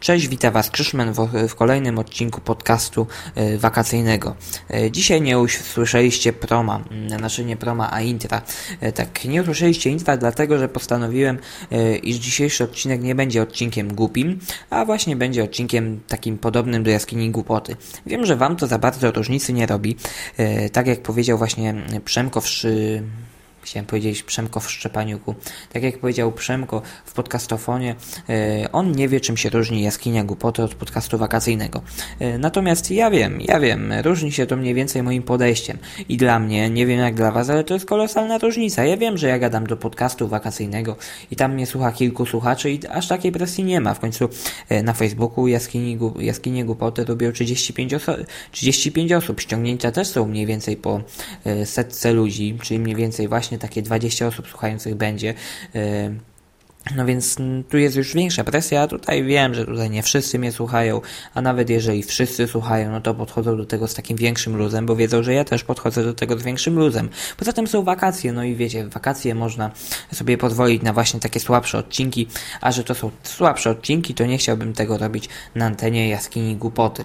Cześć, witam Was Krzyszman w, w, kolejnym odcinku podcastu y, wakacyjnego. Y, dzisiaj nie usłyszeliście proma, znaczy nie proma, a intra. Y, tak, nie usłyszeliście intra dlatego, że postanowiłem, iż dzisiejszy odcinek nie będzie odcinkiem głupim, a właśnie będzie odcinkiem takim podobnym do jaskini głupoty. Wiem, że Wam to za bardzo różnicy nie robi. Tak jak powiedział właśnie Przemko w chciałem powiedzieć Przemko w Szczepaniuku. Tak jak powiedział Przemko w podcastofonie, e, on nie wie czym się różni jaskinia głupoty od podcastu wakacyjnego. E, natomiast ja wiem, ja wiem, różni się to mniej więcej moim podejściem. I dla mnie, nie wiem jak dla was, ale to jest kolosalna różnica. Ja wiem, że ja gadam do podcastu wakacyjnego i tam mnie słucha kilku słuchaczy i aż takiej presji nie ma. W końcu e, na Facebooku jaskini, jaskinie głupoty robią 35, oso 35 osób. Ściągnięcia też są mniej więcej po setce ludzi, czyli mniej więcej właśnie właśnie takie 20 osób słuchających będzie. E, no więc tu jest już większa presja, tutaj wiem, że tutaj nie wszyscy mnie słuchają, a nawet jeżeli wszyscy słuchają, no to podchodzą do tego z takim większym luzem, bo wiedzą, że ja też podchodzę do tego z większym luzem. Poza tym są wakacje, no i wiecie, wakacje można sobie pozwolić na właśnie takie słabsze odcinki, a że to są słabsze odcinki, to nie chciałbym tego robić na antenie jaskini głupoty.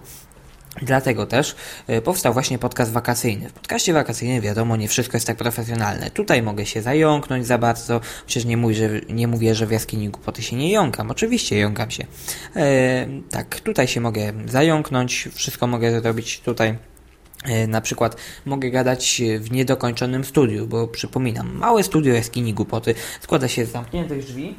Dlatego też e, powstał właśnie podcast wakacyjny. W podcaście wakacyjnym wiadomo, nie wszystko jest tak profesjonalne. Tutaj mogę się zająknąć za bardzo, przecież nie, mówię, że, nie mówię, że w jaskini głupoty się nie jąkam. Oczywiście jąkam się. E, tak, tutaj się mogę zająknąć, wszystko mogę zrobić tutaj. E, na przykład mogę gadać w niedokończonym studiu, bo przypominam, małe studio jaskini głupoty składa się z zamkniętych drzwi,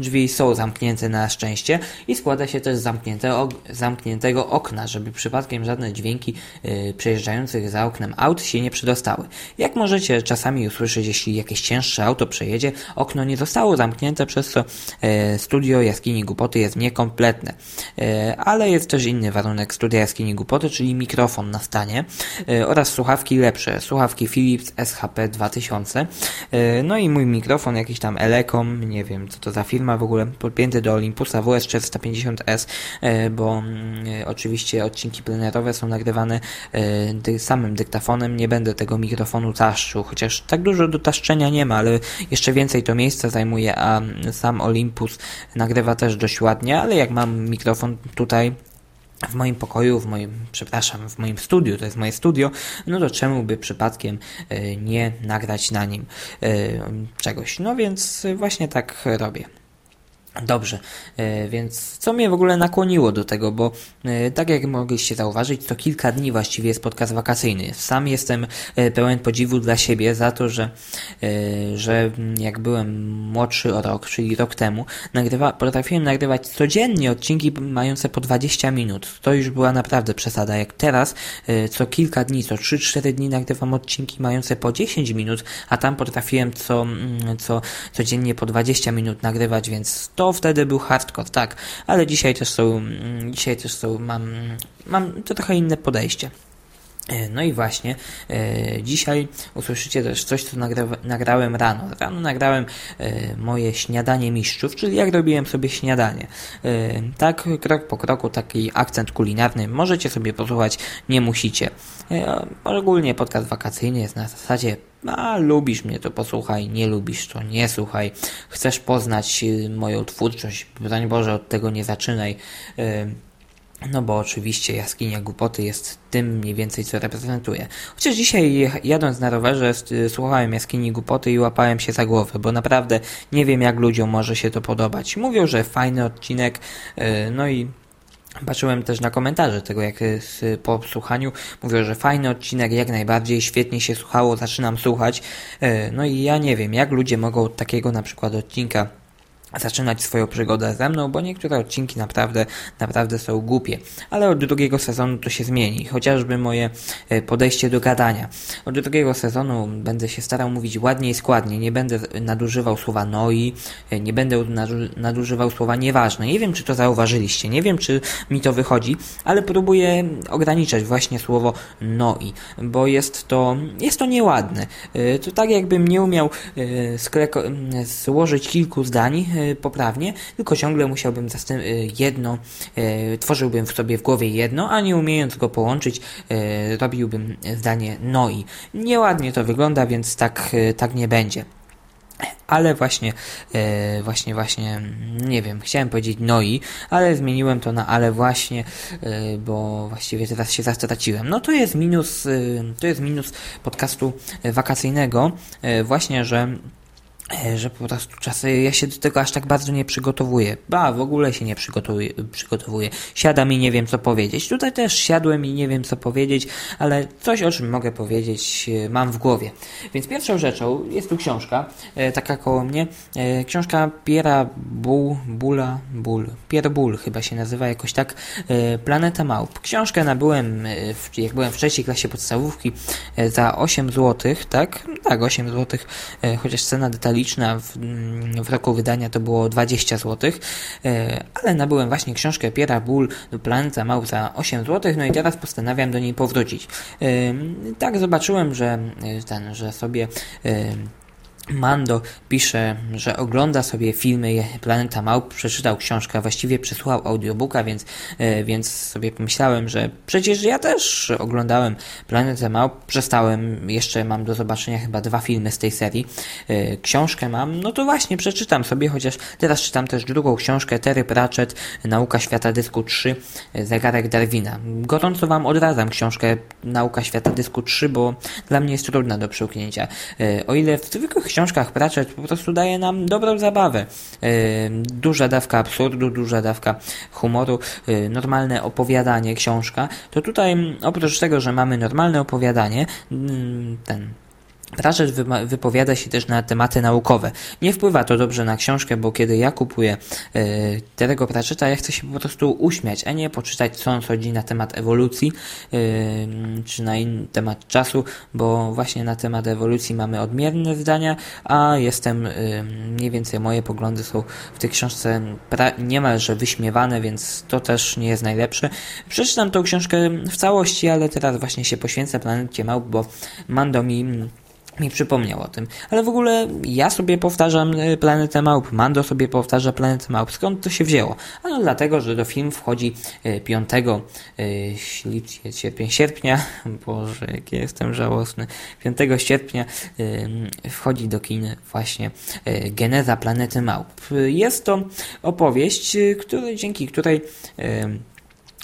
Drzwi są zamknięte na szczęście i składa się też z zamknięte, zamkniętego okna, żeby przypadkiem żadne dźwięki yy, przejeżdżających za oknem aut się nie przedostały. Jak możecie czasami usłyszeć, jeśli jakieś cięższe auto przejedzie, okno nie zostało zamknięte, przez co yy, studio Jaskini Głupoty jest niekompletne. Yy, ale jest też inny warunek studia Jaskini Głupoty, czyli mikrofon na stanie yy, oraz słuchawki lepsze. Słuchawki Philips SHP 2000. Yy, no i mój mikrofon, jakiś tam Elecom, nie wiem co to za firma, ma w ogóle podpięty do Olympusa WS450S, e, bo mm, e, oczywiście odcinki plenerowe są nagrywane e, samym dyktafonem, nie będę tego mikrofonu taszczył, chociaż tak dużo do taszczenia nie ma, ale jeszcze więcej to miejsca zajmuje, a sam Olympus nagrywa też dość ładnie, ale jak mam mikrofon tutaj w moim pokoju, w moim, przepraszam, w moim studiu, to jest moje studio, no to czemu by przypadkiem nie nagrać na nim czegoś? No więc właśnie tak robię. Dobrze, e, więc co mnie w ogóle nakłoniło do tego, bo e, tak jak mogliście zauważyć, to kilka dni właściwie jest podcast wakacyjny. Sam jestem e, pełen podziwu dla siebie za to, że, że jak byłem młodszy o rok, czyli rok temu, nagrywa, potrafiłem nagrywać codziennie odcinki mające po 20 minut. To już była naprawdę przesada. Jak teraz co kilka dni, co 3-4 dni nagrywam odcinki mające po 10 minut, a tam potrafiłem co, mm, co codziennie po 20 minut nagrywać, więc to to wtedy był hardcore, tak, ale dzisiaj też są, mm, dzisiaj też są, mam, mam to trochę inne podejście. E, no i właśnie, e, dzisiaj usłyszycie też coś, co nagra nagrałem rano. Rano nagrałem e, moje śniadanie mistrzów, czyli jak robiłem sobie śniadanie. E, tak, krok po kroku, taki akcent kulinarny. Możecie sobie posłuchać, nie musicie. E, ogólnie podcast wakacyjny jest na zasadzie a lubisz mnie, to posłuchaj, nie lubisz, to nie słuchaj. Chcesz poznać y, moją twórczość, broń Boże, od tego nie zaczynaj. Y, no bo oczywiście jaskinia głupoty jest tym mniej więcej, co reprezentuje. Chociaż dzisiaj jadąc na rowerze y, słuchałem jaskini głupoty i łapałem się za głowę, bo naprawdę nie wiem jak ludziom może się to podobać. Mówią, że fajny odcinek, no i Patrzyłem też na komentarze tego, jak po słuchaniu mówią, że fajny odcinek, jak najbardziej, świetnie się słuchało, zaczynam słuchać. E, no i ja nie wiem, jak ludzie mogą takiego na przykład odcinka zaczynać swoją przygodę ze mną, bo niektóre odcinki naprawdę, naprawdę są głupie. Ale od drugiego sezonu to się zmieni, chociażby moje e, podejście do gadania. Od drugiego sezonu będę się starał mówić ładnie i składnie, nie będę nadużywał słowa noi, e, nie będę nadużywał słowa nieważne. Nie wiem, czy to zauważyliście, nie wiem, czy mi to wychodzi, ale próbuję ograniczać właśnie słowo noi, bo jest to, jest to nieładne. E, to tak jakbym nie umiał złożyć kilku zdań, poprawnie, tylko ciągle musiałbym y, jedno, y, tworzyłbym w sobie w głowie jedno, a nie umiejąc go połączyć, y, robiłbym zdanie noi. Nieładnie to wygląda, więc tak, tak nie będzie. ale właśnie, właśnie, właśnie, nie wiem, chciałem powiedzieć noi, ale zmieniłem to na ale właśnie, bo właściwie teraz się zastraciłem. No to jest minus, to jest minus podcastu wakacyjnego, właśnie, że że po prostu czasy ja się do tego aż tak bardzo nie przygotowuję. Ba, w ogóle się nie przygotowuję, przygotowuję. Siadam i nie wiem co powiedzieć. Tutaj też siadłem i nie wiem co powiedzieć, ale coś o czym mogę powiedzieć e, mam w głowie. Więc pierwszą rzeczą jest tu książka, e, taka koło mnie. E, książka Piera Bull, Bula, Bull, Pier Bull chyba się nazywa jakoś tak. E, Planeta Małp. Książkę nabyłem, e, w, jak byłem w trzeciej klasie podstawówki e, za 8 zł, tak? Tak, 8 zł, e, chociaż cena detaliczna detaliczna w, w roku wydania to było 20 zł, e, ale nabyłem właśnie książkę Piera Bull Planeta Mał za 8 zł, no i teraz postanawiam do niej powrócić. E, tak zobaczyłem, że e, ten, że sobie Mando pisze, że ogląda sobie filmy Planeta Małp, przeczytał książkę, właściwie przesłuchał audiobooka, więc, e, więc sobie pomyślałem, że przecież ja też oglądałem Planetę Małp, przestałem, jeszcze mam do zobaczenia chyba dwa filmy z tej serii, e, książkę mam, no to właśnie przeczytam sobie, chociaż teraz czytam też drugą książkę, Terry Pratchett, Nauka Świata Dysku 3, e, Zegarek Darwina. Gorąco Wam odradzam książkę Nauka Świata Dysku 3, bo dla mnie jest trudna do przełknięcia. O ile w zwykłych książkach Pratchett po prostu daje nam dobrą zabawę. E, duża dawka absurdu, duża dawka humoru, e, normalne opowiadanie, książka. To tutaj oprócz tego, że mamy normalne opowiadanie, ten Pratchett wypowiada się też na tematy naukowe. Nie wpływa to dobrze na książkę, bo kiedy ja kupuję yy, tego Pratchetta, ja chcę się po prostu uśmiać, a nie poczytać, co on sądzi na temat ewolucji, yy, czy na temat czasu, bo właśnie na temat ewolucji mamy odmienne zdania, a jestem, yy, mniej więcej moje poglądy są w tej książce niemalże wyśmiewane, więc to też nie jest najlepsze. Przeczytam tą książkę w całości, ale teraz właśnie się poświęcę planecie małp, bo Mando mi mi przypomniał o tym. Ale w ogóle ja sobie powtarzam y, Planetę Małp, Mando sobie powtarza Planetę Małp. Skąd to się wzięło? Ano dlatego, że do filmu wchodzi 5 y, y, sierpnia, Boże, jak ja jestem żałosny, 5 sierpnia wchodzi do kin właśnie Geneza Planety Małp. Jest to opowieść, który, dzięki której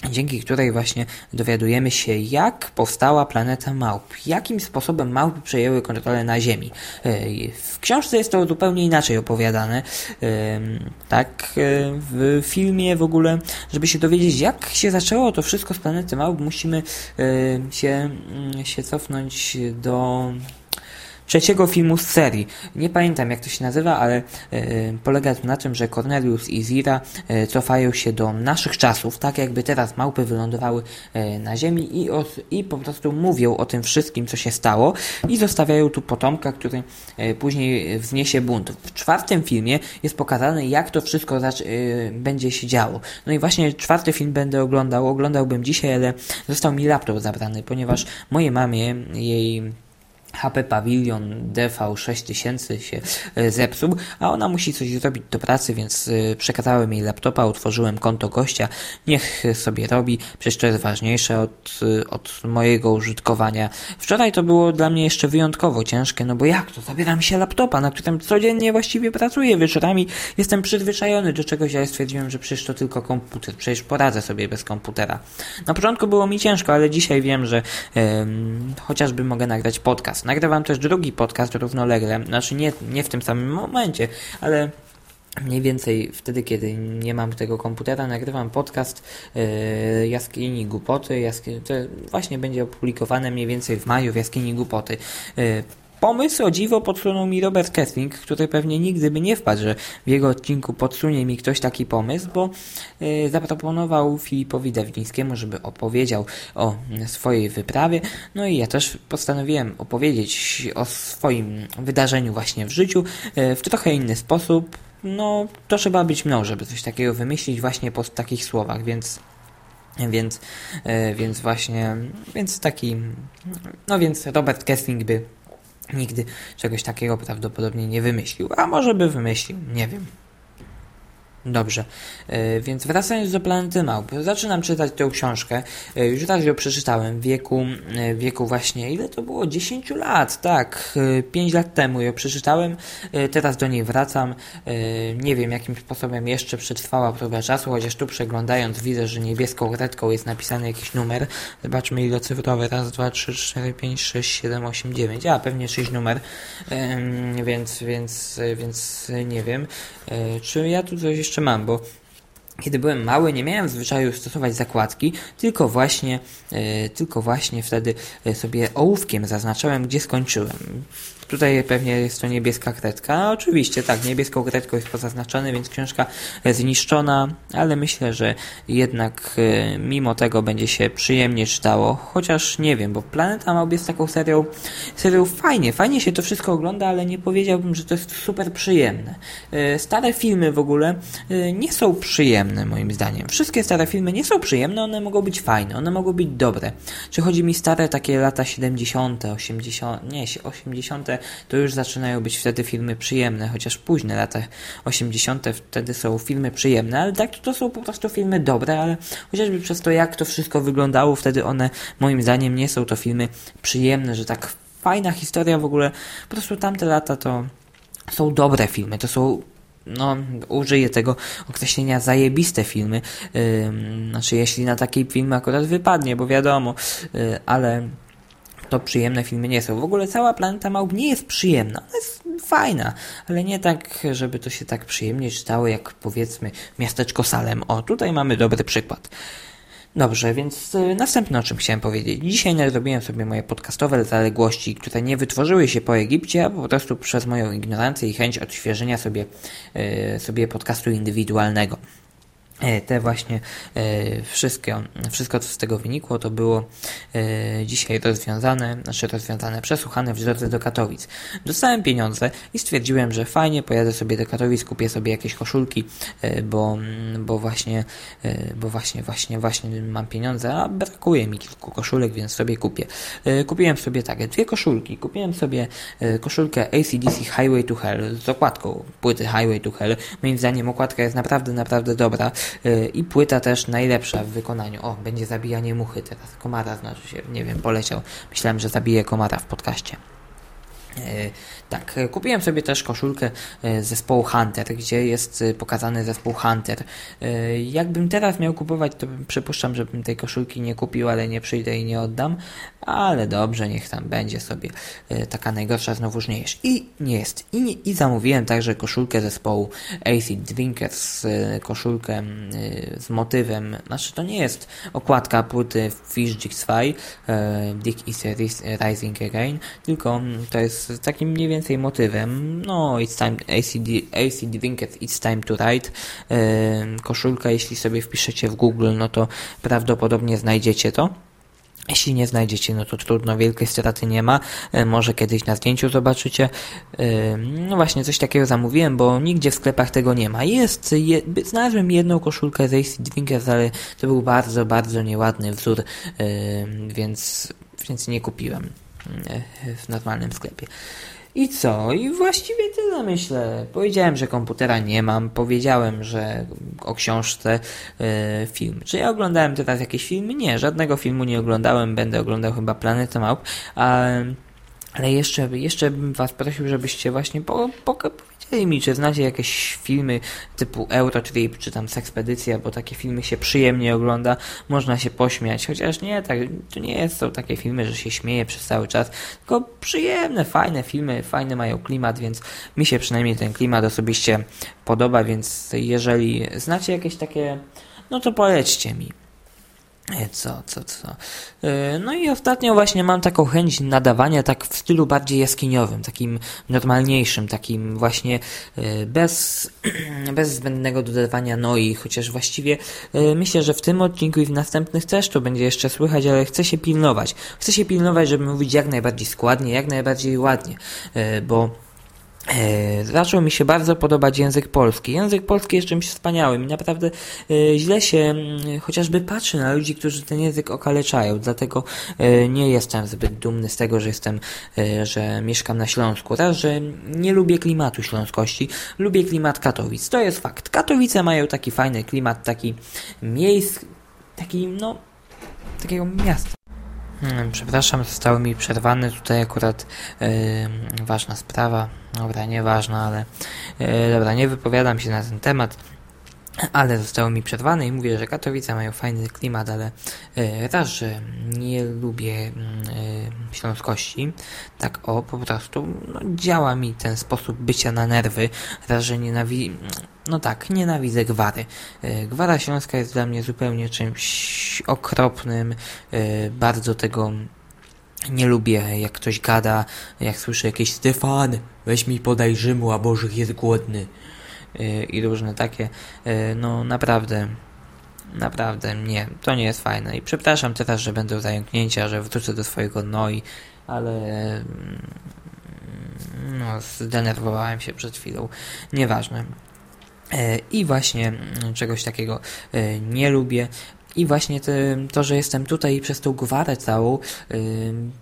dzięki której właśnie dowiadujemy się, jak powstała planeta małp, jakim sposobem małpy przejęły kontrolę na Ziemi. E, w książce jest to zupełnie inaczej opowiadane. E, tak, e, w filmie w ogóle, żeby się dowiedzieć, jak się zaczęło to wszystko z planety małp, musimy się, mm, się cofnąć do trzeciego filmu z serii. Nie pamiętam jak to się nazywa, ale e, polega to na tym, że Cornelius i Zira e, cofają się do naszych czasów, tak jakby teraz małpy wylądowały na ziemi i, o, i po prostu mówią o tym wszystkim, co się stało i zostawiają tu potomka, który później wzniesie bunt. W czwartym filmie jest pokazane, jak to wszystko będzie się działo. No i właśnie czwarty film będę oglądał, oglądałbym dzisiaj, ale został mi laptop zabrany, ponieważ mojej mamie, jej HP Pavilion DV6000 się e, zepsuł, a ona musi coś zrobić do pracy, więc e, przekazałem jej laptopa, utworzyłem konto gościa, niech sobie robi, przecież to jest ważniejsze od, e, od mojego użytkowania. Wczoraj to było dla mnie jeszcze wyjątkowo ciężkie, no bo jak to? Zabieram się laptopa, na którym codziennie właściwie pracuję wieczorami, jestem przyzwyczajony do czegoś, ja stwierdziłem, że przecież to tylko komputer, przecież poradzę sobie bez komputera. Na początku było mi ciężko, ale dzisiaj wiem, że chociażby mogę nagrać podcast Nagrywam też drugi podcast równolegle, znaczy nie, nie w tym samym momencie, ale mniej więcej wtedy, kiedy nie mam tego komputera, nagrywam podcast yy, Jaskini Głupoty. Jaskini, to właśnie będzie opublikowane mniej więcej w maju w Jaskini Głupoty. Yy, Pomysł o dziwo podsunął mi Robert Kessling, który pewnie nigdy by nie wpadł, że w jego odcinku podsunie mi ktoś taki pomysł, bo y, zaproponował Filipowi Dawdzińskiemu, żeby opowiedział o swojej wyprawie. No i ja też postanowiłem opowiedzieć o swoim wydarzeniu właśnie w życiu y, w trochę inny sposób. No, to trzeba być mną, żeby coś takiego wymyślić właśnie po takich słowach, więc więc, y, więc właśnie, więc taki, no więc Robert Kessling by nigdy czegoś takiego prawdopodobnie nie wymyślił. A może by wymyślił, nie wiem. Dobrze, e, więc wracając do Planety Małp, zaczynam czytać tę książkę. E, już raz ją przeczytałem w wieku, e, wieku właśnie, ile to było? 10 lat, tak, 5 lat temu ją przeczytałem, teraz do niej wracam. Nie wiem, jakim sposobem jeszcze przetrwała próbę czasu, chociaż tu przeglądając widzę, że niebieską kredką jest napisany jakiś numer. Zobaczmy ile cyfrowy, raz, dwa, trzy, cztery, pięć, sześć, siedem, osiem, dziewięć, a pewnie 6 numer, więc, więc, więc nie wiem, czy ja tu coś jeszcze jeszcze mam, bo kiedy byłem mały, nie miałem zwyczaju stosować zakładki, tylko właśnie, yy, tylko właśnie wtedy e, sobie ołówkiem zaznaczałem, gdzie skończyłem. Tutaj pewnie jest to niebieska kredka. Oczywiście, tak, niebieską kredką jest pozaznaczone, więc książka zniszczona, ale myślę, że jednak e, mimo tego będzie się przyjemnie czytało. Chociaż nie wiem, bo Planeta Małp jest taką serią, serią fajnie, fajnie się to wszystko ogląda, ale nie powiedziałbym, że to jest super przyjemne. E, stare filmy w ogóle e, nie są przyjemne moim zdaniem. Wszystkie stare filmy nie są przyjemne, one mogą być fajne, one mogą być dobre. Czy chodzi mi stare takie lata 70., 80., nie, 80., to już zaczynają być wtedy filmy przyjemne, chociaż późne lata 80. wtedy są filmy przyjemne, ale tak to są po prostu filmy dobre, ale chociażby przez to, jak to wszystko wyglądało, wtedy one moim zdaniem nie są to filmy przyjemne, że tak fajna historia w ogóle, po prostu tamte lata to są dobre filmy, to są no, użyję tego określenia zajebiste filmy, yy, znaczy jeśli na taki film akurat wypadnie, bo wiadomo, yy, ale to przyjemne filmy nie są. W ogóle cała Planeta Małp nie jest przyjemna. Ona jest fajna, ale nie tak, żeby to się tak przyjemnie czytało, jak powiedzmy Miasteczko Salem. O, tutaj mamy dobry przykład. Dobrze, więc y, następne o czym chciałem powiedzieć. Dzisiaj nadrobiłem sobie moje podcastowe zaległości, które nie wytworzyły się po Egipcie, a po prostu przez moją ignorancję i chęć odświeżenia sobie, yy, sobie podcastu indywidualnego. E, te właśnie e, wszystkie, wszystko co z tego wynikło to było e, dzisiaj rozwiązane, znaczy rozwiązane, przesłuchane w drodze do Katowic. Dostałem pieniądze i stwierdziłem, że fajnie, pojadę sobie do Katowic, kupię sobie jakieś koszulki, bo, bo właśnie, bo właśnie, właśnie, właśnie mam pieniądze, a brakuje mi kilku koszulek, więc sobie kupię. Kupiłem sobie tak, dwie koszulki. Kupiłem sobie koszulkę ACDC Highway to Hell z okładką płyty Highway to Hell. Moim zdaniem okładka jest naprawdę, naprawdę dobra. Y, I płyta też najlepsza w wykonaniu. O, będzie zabijanie muchy teraz. Komara znaczy się, nie wiem, poleciał. Myślałem, że zabije komara w podcaście. E, tak, e, kupiłem sobie też koszulkę e, zespołu Hunter, gdzie jest pokazany zespół Hunter. Jakbym teraz miał kupować, to przypuszczam, żebym tej koszulki nie kupił, ale nie przyjdę i nie oddam. Ale dobrze, niech tam będzie sobie taka najgorsza znowuż nie jest. I nie jest. I, nie, i zamówiłem także koszulkę zespołu Acid Drinkers, koszulkę z motywem, znaczy to nie jest okładka płyty Fish Jigs 5, Dick is Rising Again, tylko to jest takim mniej więcej motywem. No, it's time, ACD, ACD Winked, it's time to write. Koszulka, jeśli sobie wpiszecie w Google, no to prawdopodobnie znajdziecie to. Jeśli nie znajdziecie, no to trudno, wielkiej straty nie ma. Może kiedyś na zdjęciu zobaczycie. No właśnie, coś takiego zamówiłem, bo nigdzie w sklepach tego nie ma. Jest, je, znalazłem jedną koszulkę z AC Drinkers, ale to był bardzo, bardzo nieładny wzór, więc, więc nie kupiłem. W normalnym sklepie. I co? I właściwie tyle myślę. Powiedziałem, że komputera nie mam, powiedziałem, że o książce e, film. Czy ja oglądałem teraz jakieś filmy? Nie, żadnego filmu nie oglądałem, będę oglądał chyba Planetę Małp, a ale jeszcze, jeszcze bym Was prosił, żebyście właśnie po, po, powiedzieli mi, czy znacie jakieś filmy typu Eurotrip, czy tam Sexpedycja, bo takie filmy się przyjemnie ogląda, można się pośmiać, chociaż nie, tak, to nie są takie filmy, że się śmieje przez cały czas, tylko przyjemne, fajne filmy, fajne mają klimat, więc mi się przynajmniej ten klimat osobiście podoba, więc jeżeli znacie jakieś takie, no to polećcie mi. E, co, co, co. E, no i ostatnio właśnie mam taką chęć nadawania tak w stylu bardziej jaskiniowym, takim normalniejszym, takim właśnie e, bez, bez zbędnego dodawania noi, chociaż właściwie myślę, że w tym odcinku i w następnych też to będzie jeszcze słychać, ale chcę się pilnować. Chcę się pilnować, żeby mówić jak najbardziej składnie, jak najbardziej ładnie, bo zaczął mi się bardzo podobać język polski. Język polski jest czymś wspaniałym i naprawdę e, źle się mm, chociażby patrzy na ludzi, którzy ten język okaleczają. Dlatego e, nie jestem zbyt dumny z tego, że jestem, że mieszkam na Śląsku. Raz, że nie lubię klimatu śląskości, lubię klimat Katowic. To jest fakt. Katowice mają taki fajny klimat, taki miejski, taki no, takiego miasta. Hmm, przepraszam, zostały mi przerwane tutaj akurat yy, ważna sprawa. Dobra, nieważna, ale yy, dobra, nie wypowiadam się na ten temat. Ale zostało mi przerwane i mówię, że Katowice mają fajny klimat, ale raz, że nie lubię yy, śląskości, tak o, po prostu no, działa mi ten sposób bycia na nerwy, raz, że nienawidzę, no tak, nienawidzę gwary. Yy, gwara śląska jest dla mnie zupełnie czymś okropnym, bardzo tego nie lubię, jak ktoś gada, jak słyszę jakieś Stefan, weź mi podaj Rzymu, a Bożych jest głodny. Yy, I różne takie, yy, no naprawdę, naprawdę nie, to nie jest fajne. I przepraszam teraz, że będą zająknięcia, że wrócę do swojego noi, ale mm, no, zdenerwowałem się przed chwilą. Nieważne. Yy, I właśnie mm, czegoś takiego nie lubię. I właśnie to, że jestem tutaj przez tą gwarę całą,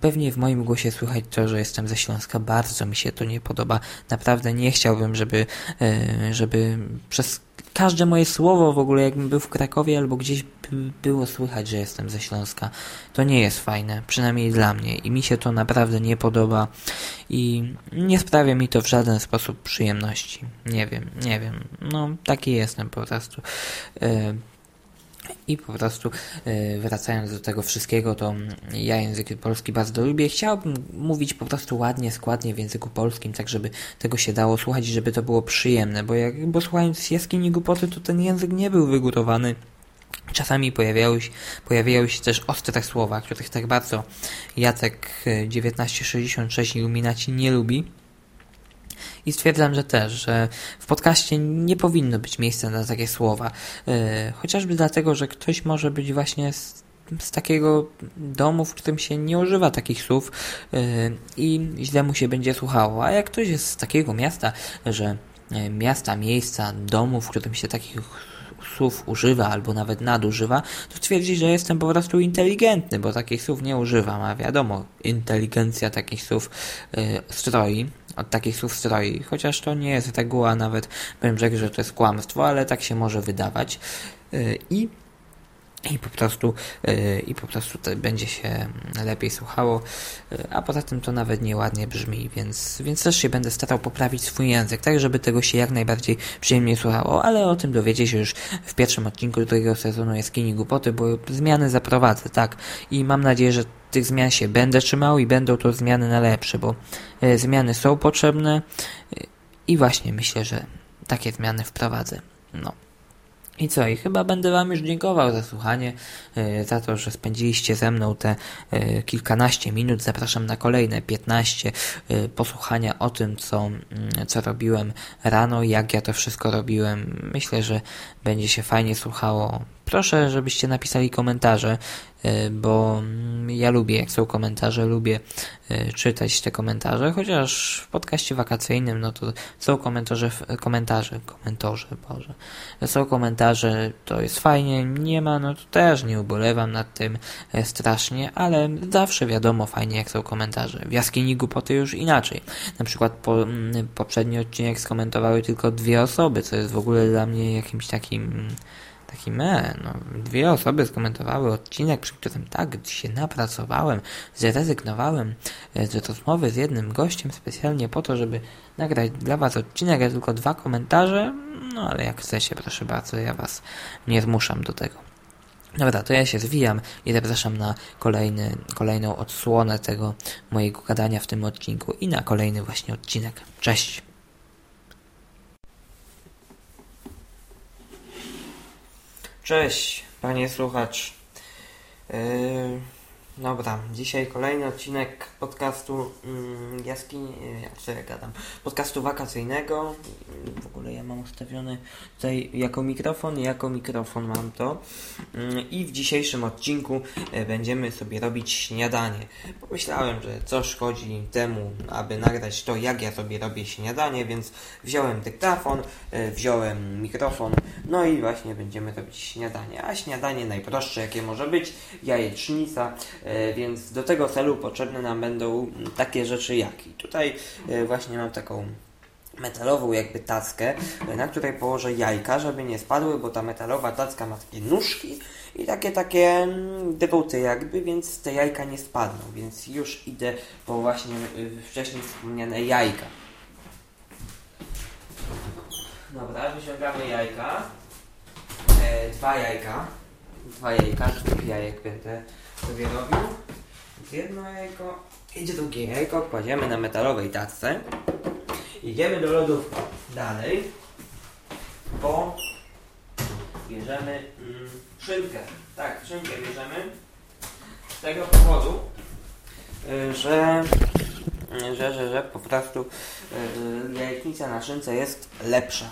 pewnie w moim głosie słychać to, że jestem ze Śląska. Bardzo mi się to nie podoba. Naprawdę nie chciałbym, żeby, yy, żeby przez każde moje słowo w ogóle, jakbym był w Krakowie albo gdzieś by było słychać, że jestem ze Śląska. To nie jest fajne, przynajmniej dla mnie. I mi się to naprawdę nie podoba i nie sprawia mi to w żaden sposób przyjemności. Nie wiem, nie wiem. No, taki jestem po prostu. Yy, i po prostu e, wracając do tego wszystkiego, to ja język polski bardzo lubię. Chciałbym mówić po prostu ładnie, składnie w języku polskim, tak żeby tego się dało słuchać i żeby to było przyjemne, bo, jak, bo słuchając jaskini głupoty, to ten język nie był wygórowany. Czasami pojawiały się, pojawiały się też ostre słowa, których tak bardzo Jacek 1966 e, Illuminaci nie lubi. I stwierdzam, że też, że w podcaście nie powinno być miejsca na takie słowa. Yy, chociażby dlatego, że ktoś może być właśnie z, z takiego domu, w którym się nie używa takich słów yy, i źle mu się będzie słuchało. A jak ktoś jest z takiego miasta, że yy, miasta, miejsca, domu, w którym się takich słów używa albo nawet nadużywa, to twierdzi, że jestem po prostu inteligentny, bo takich słów nie używam, a wiadomo, inteligencja takich słów yy, stroi, od takich słów stroi, chociaż to nie jest reguła, nawet bym rzekł, że to jest kłamstwo, ale tak się może wydawać. Yy, I i po prostu, yy, i po prostu będzie się lepiej słuchało, yy, a poza tym to nawet nieładnie brzmi, więc, więc też się będę starał poprawić swój język, tak żeby tego się jak najbardziej przyjemnie słuchało, ale o tym dowiecie się już w pierwszym odcinku drugiego sezonu Jaskini Głupoty, bo zmiany zaprowadzę, tak, i mam nadzieję, że tych zmian się będę trzymał i będą to zmiany na lepsze, bo yy, zmiany są potrzebne i właśnie myślę, że takie zmiany wprowadzę. No. I co? I chyba będę Wam już dziękował za słuchanie, e, za to, że spędziliście ze mną te e, kilkanaście minut. Zapraszam na kolejne 15 e, posłuchania o tym, co, mm, co robiłem rano, jak ja to wszystko robiłem. Myślę, że będzie się fajnie słuchało. Proszę, żebyście napisali komentarze, E, bo mm, ja lubię, jak są komentarze, lubię e, czytać te komentarze, chociaż w podcaście wakacyjnym, no to są komentarze, komentarze, komentarze, Boże, są komentarze, to jest fajnie, nie ma, no to też nie ubolewam nad tym e, strasznie, ale zawsze wiadomo fajnie, jak są komentarze. W Jaskini Głupoty już inaczej. Na przykład po, mm, poprzedni odcinek skomentowały tylko dwie osoby, co jest w ogóle dla mnie jakimś takim taki me, no, dwie osoby skomentowały odcinek, przy którym tak się napracowałem, zrezygnowałem e, z rozmowy z jednym gościem specjalnie po to, żeby nagrać dla Was odcinek, a tylko dwa komentarze, no ale jak chcecie, proszę bardzo, ja Was nie zmuszam do tego. Dobra, to ja się zwijam i zapraszam na kolejny, kolejną odsłonę tego mojego gadania w tym odcinku i na kolejny właśnie odcinek. Cześć! Cześć, panie słuchacz. Yy, Dobra, dzisiaj kolejny odcinek podcastu mm, Jaskini, ja co ja gadam, podcastu wakacyjnego. W ogóle ja mam ustawiony tutaj jako mikrofon, jako mikrofon mam to. Mm, I w dzisiejszym odcinku e, będziemy sobie robić śniadanie. Pomyślałem, że co szkodzi temu, aby nagrać to, jak ja sobie robię śniadanie, więc wziąłem dyktafon, e, wziąłem mikrofon, no i właśnie będziemy robić śniadanie. A śniadanie najprostsze, jakie może być, jajecznica, E, więc do tego celu potrzebne nam będą takie rzeczy jak i tutaj e, właśnie mam taką metalową jakby tackę, e, na której położę jajka, żeby nie spadły, bo ta metalowa tacka ma takie nóżki i takie takie mm, druty jakby, więc te jajka nie spadną, więc już idę po właśnie wcześniej wspomniane jajka. Dobra, wyciągamy jajka. E, dwa jajka. Dwa jajka, dwóch jajek będę sobie robił. Jedno jajko, idzie drugie jajko, kładziemy na metalowej tacce. Idziemy do lodówki. Dalej, bo bierzemy mm, szynkę. Tak, szynkę bierzemy z tego powodu, y, że, że, że, że po prostu y, jajecznica na szynce jest lepsza.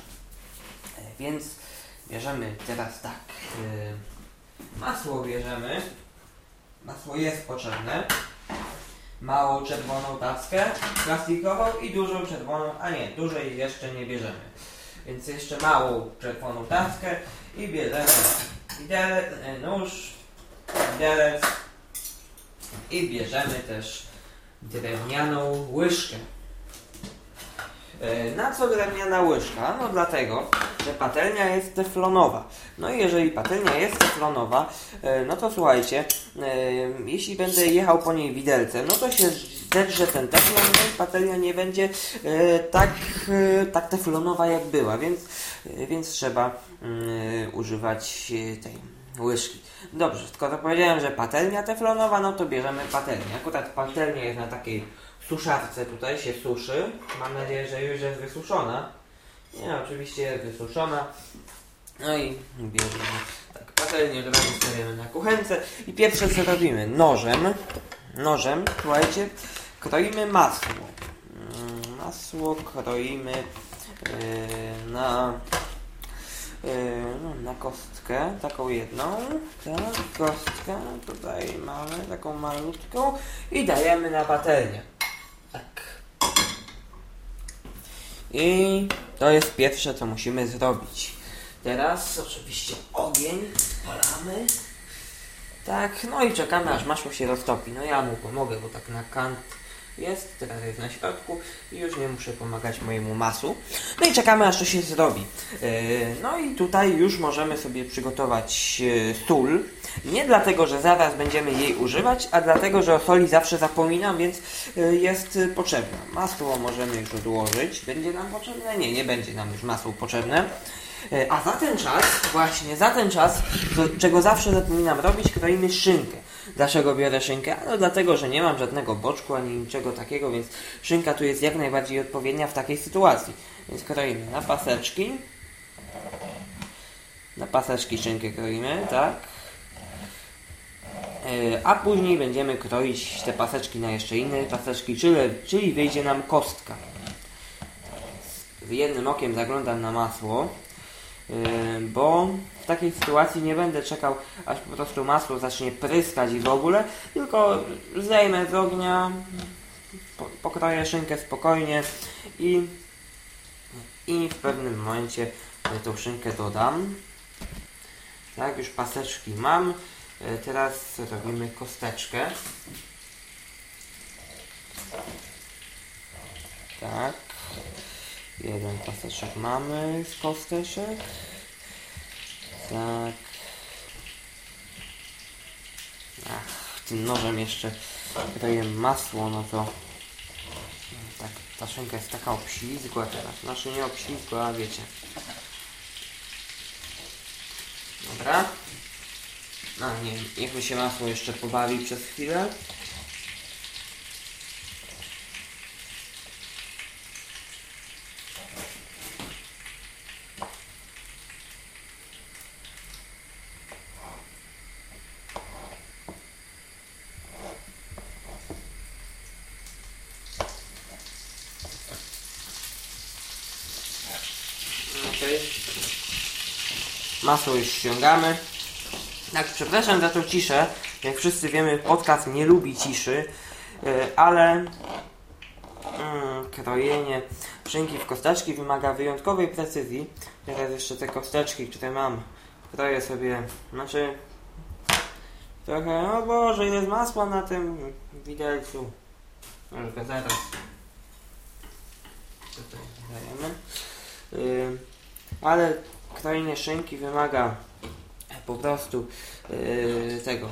Więc bierzemy teraz tak, y, masło bierzemy Masło jest potrzebne. Małą czerwoną tackę plastikową i dużą czerwoną, a nie, dużej jeszcze nie bierzemy. Więc jeszcze małą czerwoną tackę i bierzemy widelec, e, nóż, widelec i bierzemy też drewnianą łyżkę. E, na co drewniana łyżka? No dlatego, że patelnia jest teflonowa. No i jeżeli patelnia jest teflonowa, e, no to słuchajcie, e, jeśli będę jechał po niej widelcem, no to się zedrze ten teflon, no i patelnia nie będzie tak, tak teflonowa jak była, więc, więc trzeba mm, używać tej łyżki. Dobrze, skoro powiedziałem, że patelnia teflonowa, no to bierzemy patelnię. Akurat patelnia jest na takiej suszarce tutaj się suszy. Mam nadzieję, że już jest wysuszona. Nie, oczywiście jest wysuszona. No i bierzemy tak patelnię, którą stawiamy na kuchence. I pierwsze co robimy, nożem, nożem, słuchajcie, kroimy masło. Mm, masło kroimy yy, na yy, no, na kostkę, taką jedną, tak, kostkę, tutaj mamy taką malutką i dajemy na patelnię. Tak. I to jest pierwsze, co musimy zrobić. Teraz oczywiście ogień palamy. Tak, no i czekamy aż masło się roztopi. No ja mu pomogę, bo tak na kant jest, teraz jest na środku i już nie muszę pomagać mojemu masu. No i czekamy aż to się zrobi. E, no i tutaj już możemy sobie przygotować e, sól. Nie dlatego, że zaraz będziemy jej używać, a dlatego, że o soli zawsze zapominam, więc e, jest potrzebna. Masło możemy już odłożyć. Będzie nam potrzebne? Nie, nie będzie nam już masło potrzebne. A za ten czas, właśnie za ten czas, czego zawsze zapominam robić, kroimy szynkę. Dlaczego biorę szynkę? No dlatego, że nie mam żadnego boczku ani niczego takiego, więc szynka tu jest jak najbardziej odpowiednia w takiej sytuacji. Więc kroimy na paseczki. Na paseczki szynkę kroimy, tak. E, a później będziemy kroić te paseczki na jeszcze inne paseczki, czyli, czyli wyjdzie nam kostka. Jednym okiem zaglądam na masło, e, bo takiej sytuacji nie będę czekał, aż po prostu masło zacznie pryskać i w ogóle, tylko zdejmę z ognia, pokroję szynkę spokojnie i, i w pewnym momencie tą szynkę dodam. Tak, już paseczki mam. E, teraz robimy kosteczkę. Tak. Jeden paseczek mamy z kosteczek. Tak. Ach, tym nożem jeszcze daję masło, no to tak, ta szynka jest taka obślizgła teraz. Znaczy nie obślizgła, wiecie. Dobra. A nie, niech mi się masło jeszcze pobawi przez chwilę. Masło już ściągamy. Tak, przepraszam za tą ciszę. Jak wszyscy wiemy, podcast nie lubi ciszy, e, ale mm, krojenie szynki w kosteczki wymaga wyjątkowej precyzji. Teraz jeszcze te kosteczki, które mam, kroję sobie, znaczy trochę, no Boże, ile masła na tym widelcu. Może zaraz tutaj dajemy. Yy, ale krojenie szynki wymaga po prostu yy, tego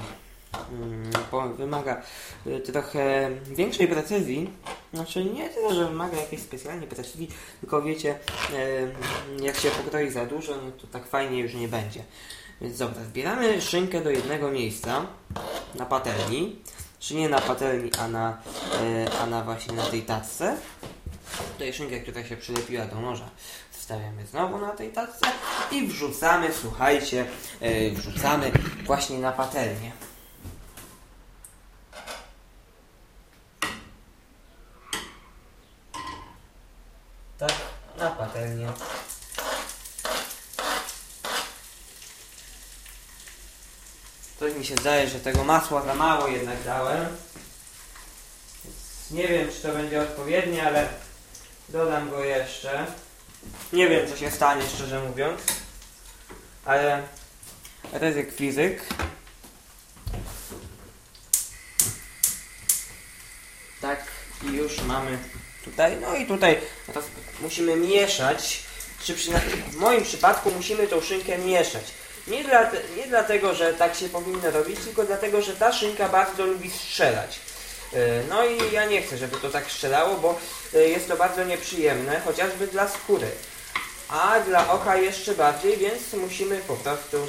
yy, wymaga yy, trochę większej precyzji. Znaczy nie tyle, że wymaga jakiejś specjalnej precyzji tylko wiecie jak się pokroi za dużo no to tak fajnie już nie będzie. Więc dobra, zbieramy szynkę do jednego miejsca na patelni. Czy nie na patelni, a na, a na właśnie na tej tacce tutaj szynkę, która się przylepiła do noża Stawiamy znowu na tej tacce i wrzucamy, słuchajcie, yy, wrzucamy właśnie na patelnię. Tak, na patelnię. Coś mi się zdaje, że tego masła za mało jednak dałem. Nie wiem, czy to będzie odpowiednie, ale dodam go jeszcze. Nie wiem, co się stanie, szczerze mówiąc. Ale ryzyk fizyk. Tak, i już mamy tutaj. No i tutaj teraz musimy mieszać. Czy w moim przypadku musimy tą szynkę mieszać. Nie, dla, nie dlatego, że tak się powinno robić, tylko dlatego, że ta szynka bardzo lubi strzelać. No i ja nie chcę, żeby to tak strzelało, bo jest to bardzo nieprzyjemne, chociażby dla skóry a dla oka jeszcze bardziej, więc musimy po prostu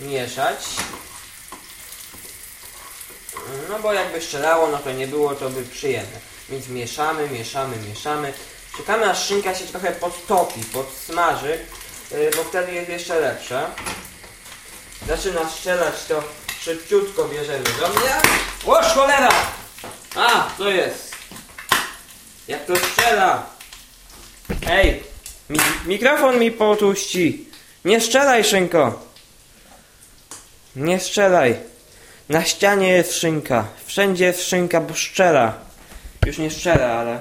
mieszać. No bo jakby strzelało, no to nie było to by przyjemne. Więc mieszamy, mieszamy, mieszamy. Czekamy aż szynka się trochę podtopi, podsmaży, y, bo wtedy jest jeszcze lepsze. Zaczyna strzelać to szybciutko bierzemy do mnie. O cholera! A, co jest? Jak to strzela? Ej, mi mikrofon mi potuści. Nie strzelaj, szynko. Nie strzelaj. Na ścianie jest szynka. Wszędzie jest szynka, bo strzela. Już nie strzela, ale...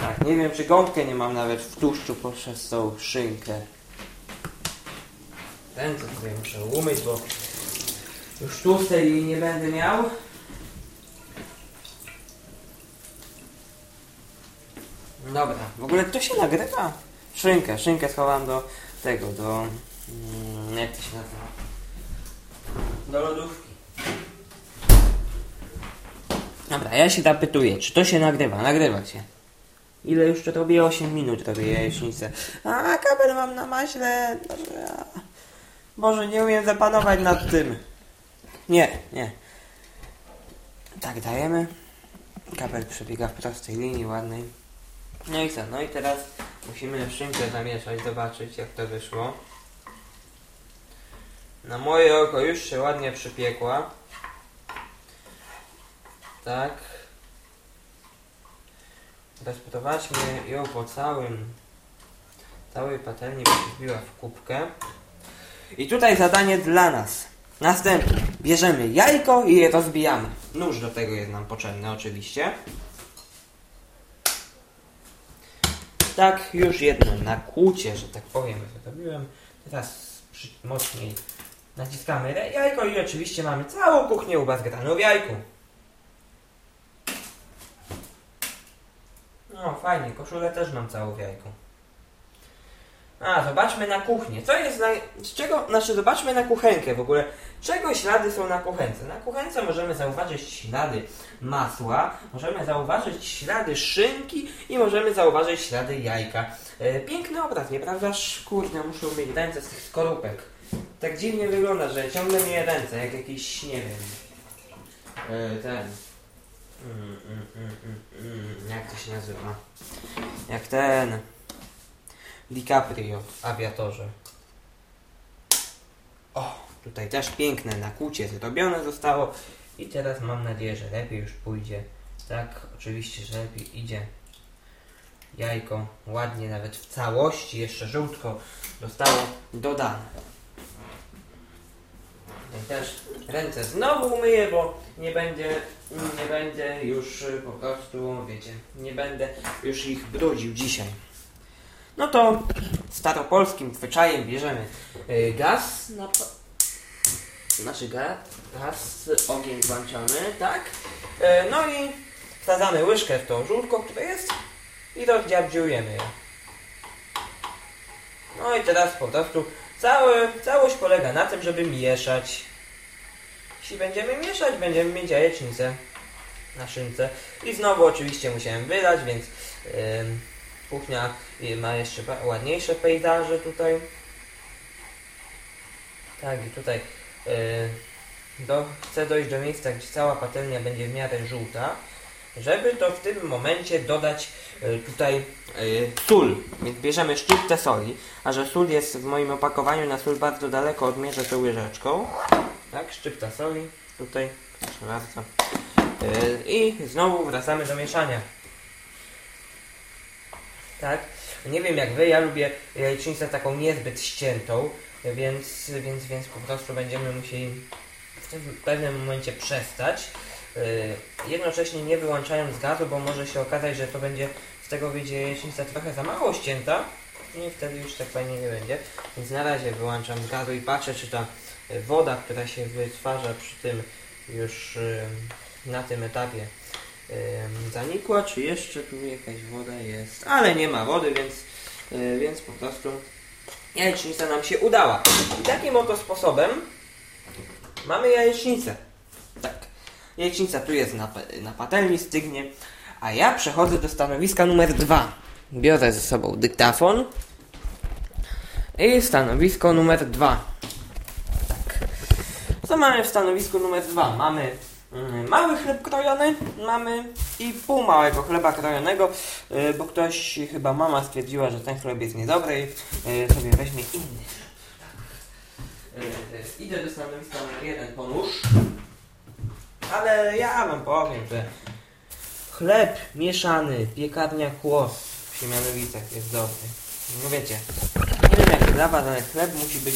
Tak, nie wiem, czy gąbkę nie mam nawet w tłuszczu poprzez tą szynkę. Ten to sobie muszę umyć, bo już tłustej jej nie będę miał. Dobra, w ogóle to się nagrywa? Szynkę, szynkę schowam do tego, do... Mm, jak to się nazywa? Do lodówki. Dobra, ja się zapytuję, czy to się nagrywa? Nagrywa się. Ile już to robię? 8 minut robię jajecznicę. A, kabel mam na maśle. Boże, nie umiem zapanować nad tym. Nie, nie. Tak, dajemy. Kabel przebiega w prostej linii, ładnej. No i co? No i teraz musimy szynkę zamieszać, zobaczyć jak to wyszło. Na moje oko już się ładnie przypiekła. Tak. Rozprowadźmy ją po całym całej patelni, wbiła w kubkę. I tutaj zadanie dla nas. Następnie bierzemy jajko i je rozbijamy. Nóż do tego jest nam potrzebny oczywiście. Tak już jedno nakłucie, że tak powiem, zrobiłem. Teraz mocniej naciskamy jajko i oczywiście mamy całą kuchnię ubazgraną w jajku. No fajnie, koszulę też mam całą w jajku. A, zobaczmy na kuchnię. Co jest na... Z czego... Znaczy, zobaczmy na kuchenkę w ogóle. Czego ślady są na kuchence? Na kuchence możemy zauważyć ślady masła, możemy zauważyć ślady szynki i możemy zauważyć ślady jajka. E, piękny obraz, nieprawdaż? Kurde, muszę mieć ręce z tych skorupek. Tak dziwnie wygląda, że ciągle mnie ręce, jak jakiś, nie wiem... E, ten... Mm, mm, mm, mm, mm jak to się nazywa? Jak ten... DiCaprio w awiatorze. O, tutaj też piękne nakłucie zrobione zostało i teraz mam nadzieję, że lepiej już pójdzie. Tak, oczywiście, że lepiej idzie. Jajko ładnie, nawet w całości, jeszcze żółtko zostało dodane. też ręce znowu umyję, bo nie będzie, nie będę już y, po prostu, wiecie, nie będę już ich brudził dzisiaj. No to staropolskim zwyczajem bierzemy y, gaz na znaczy gaz, gaz, ogień włączamy, tak? Y, No i wsadzamy łyżkę w to żółtko, które jest i rozdziabdziujemy je. No i teraz po prostu cały, całość polega na tym, żeby mieszać. Jeśli będziemy mieszać, będziemy mieć jajecznicę na szynce. I znowu oczywiście musiałem wylać, więc ym, kuchnia ma jeszcze ładniejsze pejzaże tutaj. Tak, i tutaj y, do, chcę dojść do miejsca, gdzie cała patelnia będzie w miarę żółta, żeby to w tym momencie dodać y, tutaj y, sól. Więc bierzemy szczyptę soli, a że sól jest w moim opakowaniu na sól bardzo daleko, odmierzę to łyżeczką. Tak, szczypta soli tutaj, proszę bardzo. Y, I znowu wracamy do mieszania. Tak, nie wiem jak wy, ja lubię jajecznicę taką niezbyt ściętą, więc, więc, więc po prostu będziemy musieli w pewnym momencie przestać. y, Jednocześnie nie wyłączając gazu, bo może się okazać, że to będzie z tego wyjdzie jajecznica trochę za mało ścięta i wtedy już tak fajnie nie będzie. Więc na razie wyłączam z gazu i patrzę, czy ta woda, która się wytwarza przy tym już y, na tym etapie zanikła, czy jeszcze tu jakaś woda jest. Ale nie ma wody, więc, y, więc po prostu jajecznica nam się udała. I takim oto sposobem mamy jajecznicę. Tak. Jajecznica tu jest na, na patelni, stygnie. A ja przechodzę do stanowiska numer dwa. Biorę ze sobą dyktafon. I stanowisko numer dwa. Tak. Co mamy w stanowisku numer dwa? Mamy mały chleb krojony, mamy i pół małego chleba krojonego, y, bo ktoś, chyba mama stwierdziła, że ten chleb jest niedobry i y, sobie weźmie inny. Y, y, Idę do stanowiska numer jeden po nóż. Ale ja wam powiem, że chleb mieszany, piekarnia Kłos w Siemianowicach jest dobry. No wiecie, nie wiem jak dla was, ale chleb musi być,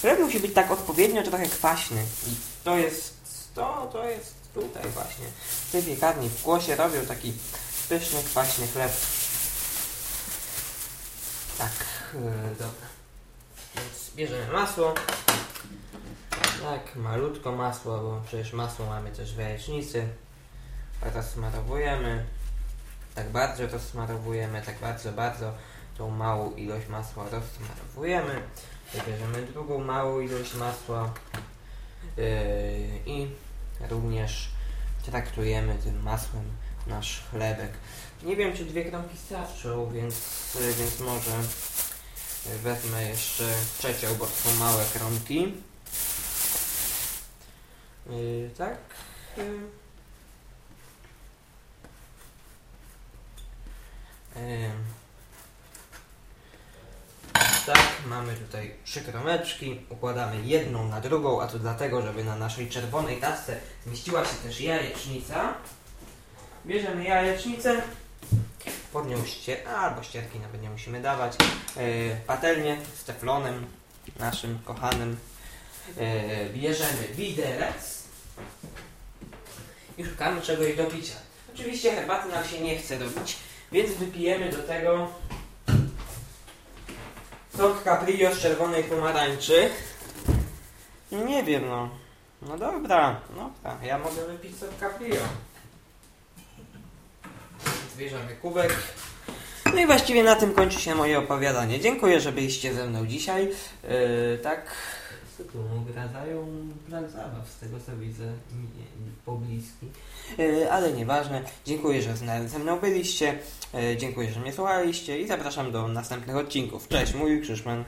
chleb musi być tak odpowiednio trochę kwaśny. I to jest, to, to jest tutaj właśnie. W tej piekarni w Kłosie robią taki pyszny, kwaśny chleb. Tak, yy, dobra. Więc bierzemy masło. Tak, malutko masło, bo przecież masło mamy też w jajecznicy. Rozsmarowujemy. Tak bardzo rozsmarowujemy, tak bardzo, bardzo tą małą ilość masła rozsmarowujemy. Wybierzemy drugą małą ilość masła yy, i również traktujemy tym masłem nasz chlebek. Nie wiem, czy dwie kromki starczą, więc, yy, więc może yy, wezmę jeszcze trzecią, bo są małe kromki. Yy, tak. Yy. Tak, mamy tutaj trzy kromeczki, układamy jedną na drugą, a to dlatego, żeby na naszej czerwonej tasce zmieściła się też jajecznica. Bierzemy jajecznicę, pod nią albo ścierki nawet nie musimy dawać, yy, patelnię z teflonem naszym kochanym, yy, bierzemy widelec i szukamy czegoś do picia. Oczywiście herbaty nam się nie chce robić, więc wypijemy do tego sok caprillo z czerwonej pomarańczy. Nie wiem, no. No dobra, no tak, ja mogę wypić sok caprillo. Bierzemy kubek. No i właściwie na tym kończy się moje opowiadanie. Dziękuję, że byliście ze mną dzisiaj. Yy, tak, co tu ogradzają plan zabaw, z tego co widzę, nie, pobliski. Yy, ale nieważne. Dziękuję, że ze mną byliście. Yy, dziękuję, że mnie słuchaliście i zapraszam do następnych odcinków. Cześć, mówił Krzyszman.